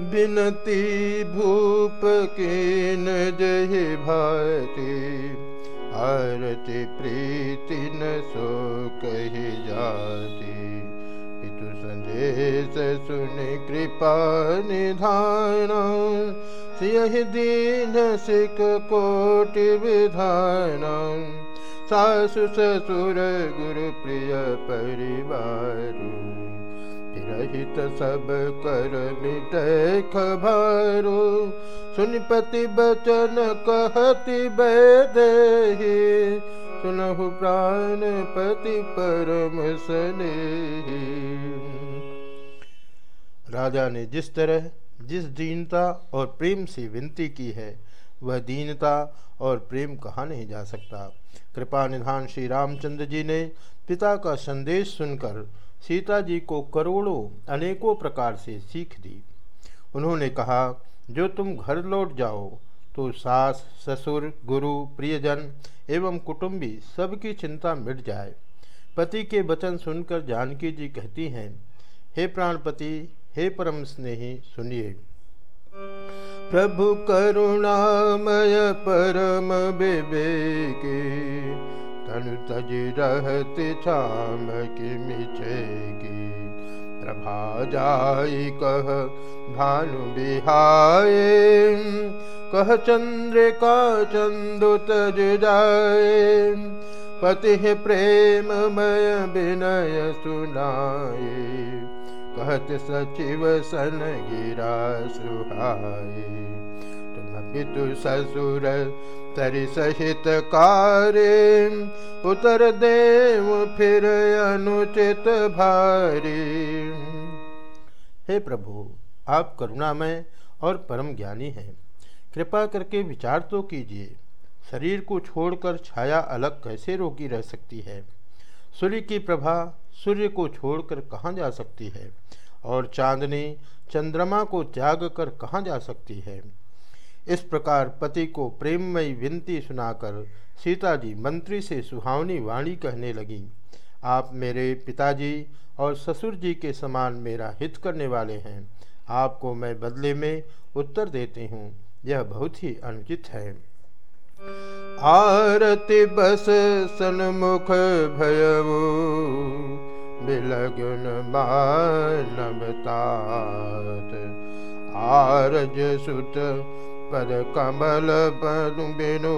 बिनती भूप के न जय भाती आरती प्रीति न सो कही जाती। पितु संदेश सुन कृपा निधान, सियहि दीन सिख कोटि विधान। सासु ससुर गुरु प्रिय परिवार। रहित सब कर मिट खबरो सुनपति बचन कहति बैदे सुनहु प्राण पति परम सने राजा ने जिस तरह, जिस दीनता और प्रेम से विनती की है, वह दीनता और प्रेम कहा नहीं जा सकता। कृपा निधान श्री रामचंद्र जी ने पिता का संदेश सुनकर सीता जी को करोड़ों अनेकों प्रकार से सीख दी। उन्होंने कहा, जो तुम घर लौट जाओ तो सास, ससुर, गुरु, प्रियजन एवं कुटुंबी सबकी चिंता मिट जाए। पति के वचन सुनकर जानकी जी कहती हैं, हे प्राणपति, हे परम स्नेही, सुनिए। प्रभु करुणामय परम विवेकी तनु तज रहत छाम की मिचेगी प्रभा जाई कह, भानु बिहाए कह चंद्र का चंदु तज जाए पति प्रेममय विनय सुनाए कहत सचिव सन गिरा सुहाए पितु ससुर तरि सहित कार्य उतर देव फिर अनुचित भारी। हे प्रभु, आप करुणामय और परम ज्ञानी हैं। कृपा करके विचार तो कीजिए। शरीर को छोड़कर छाया अलग कैसे रोगी रह सकती है? सूर्य की प्रभा सूर्य को छोड़कर कहाँ जा सकती है? और चांदनी चंद्रमा को त्याग कर कहाँ जा सकती है? इस प्रकार पति को प्रेममयी विनती सुनाकर सीता जी मंत्री से सुहावनी वाणी कहने लगी, आप मेरे पिताजी और ससुर जी के समान मेरा हित करने वाले हैं। आपको मैं बदले में उत्तर देती हूँ। यह बहुत ही अनुचित है। आरती बस सन्मुख भयवो बिलगुन मानवतात। आरज सुत पद कमल पद बिनु,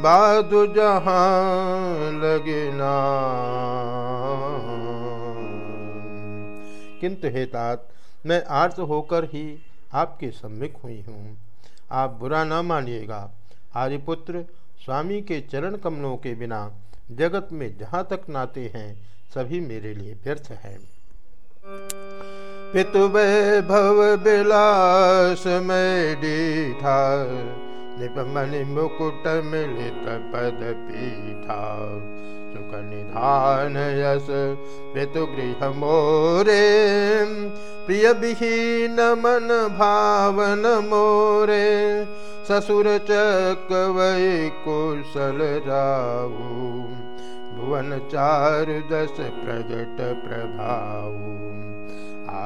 बादु जहाँ लगना किंतु हे तात, मैं आर्त होकर ही आपके सम्मुख हुई हूँ। आप बुरा न मानिएगा। आर्यपुत्र, स्वामी के चरण कमलों के बिना जगत में जहाँ तक नाते हैं, सभी मेरे लिए व्यर्थ हैं। पितु भव विलास में डीठा निपमणि मुकुट मिलित पद पीठा। सुख निधान यस पितु गृह मोरे, प्रिय विहीन मन भावन मोरे। ससुर चक वै कुशल राऊ भुवन चारु दस प्रगट प्रभाऊ।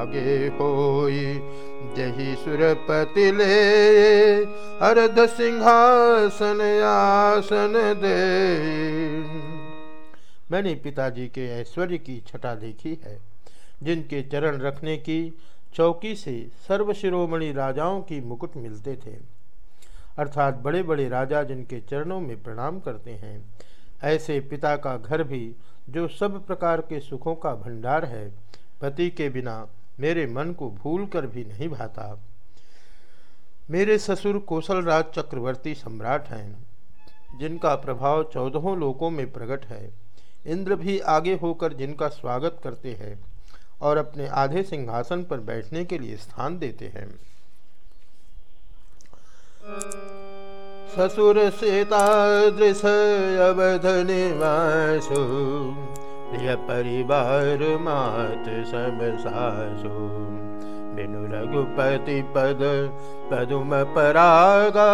आगे होई। जही सुरपति ले अर्ध सिंहासन आसन दे। मैंने पिताजी के ऐश्वर्य की छटा देखी है, जिनके चरण रखने की चौकी से सर्वशिरोमणि राजाओं की मुकुट मिलते थे। अर्थात बड़े बड़े राजा जिनके चरणों में प्रणाम करते हैं, ऐसे पिता का घर भी, जो सब प्रकार के सुखों का भंडार है, पति के बिना मेरे मन को भूल कर भी नहीं भाता। मेरे ससुर कौशल राज चक्रवर्ती सम्राट हैं, जिनका प्रभाव चौदहों लोकों में प्रकट है। इंद्र भी आगे होकर जिनका स्वागत करते हैं और अपने आधे सिंहासन पर बैठने के लिए स्थान देते हैं। ससुर सीता दृश अवध निवासु। प्रिय परिवार मात सब सासु बिनु रघुपति पद पदुम परागा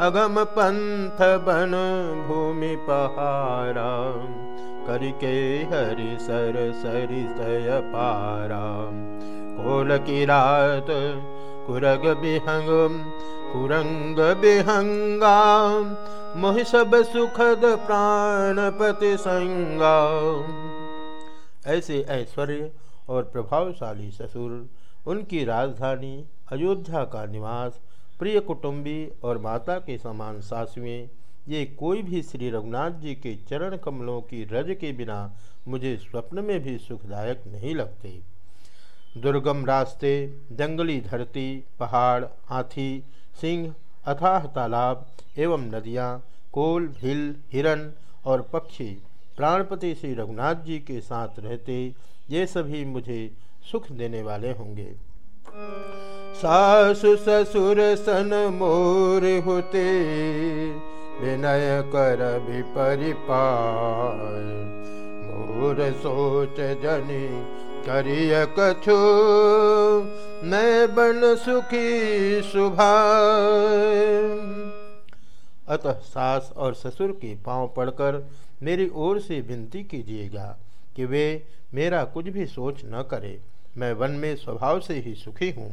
अगम पंथ बन भूमि पहारा। करके हरि सर सरिसय पारा। कोल की रात कुरग बिहंग कुरंग बिहंगा मोहि सब सुखद प्राणपति संगा। ऐसे ऐश्वर्य और प्रभावशाली ससुर, उनकी राजधानी अयोध्या का निवास, प्रिय कुटुंबी और माता के समान सासुएँ, ये कोई भी श्री रघुनाथ जी के चरण कमलों की रज के बिना मुझे स्वप्न में भी सुखदायक नहीं लगते। दुर्गम रास्ते, जंगली धरती, पहाड़, हाथी सिंह, अथाह तालाब एवं नदियाँ, कोल भील हिरन और पक्षी प्राणपति श्री रघुनाथ जी के साथ रहते, ये सभी मुझे सुख देने वाले होंगे। सासु ससुर सन मोर होते, विनय कर भी परिपाय मोर सोच जनी करिय कछु, मैं बन सुखी सुभा अतः सास और ससुर के पाँव पड़कर मेरी ओर से विनती कीजिएगा कि वे मेरा कुछ भी सोच न करें। मैं वन में स्वभाव से ही सुखी हूँ।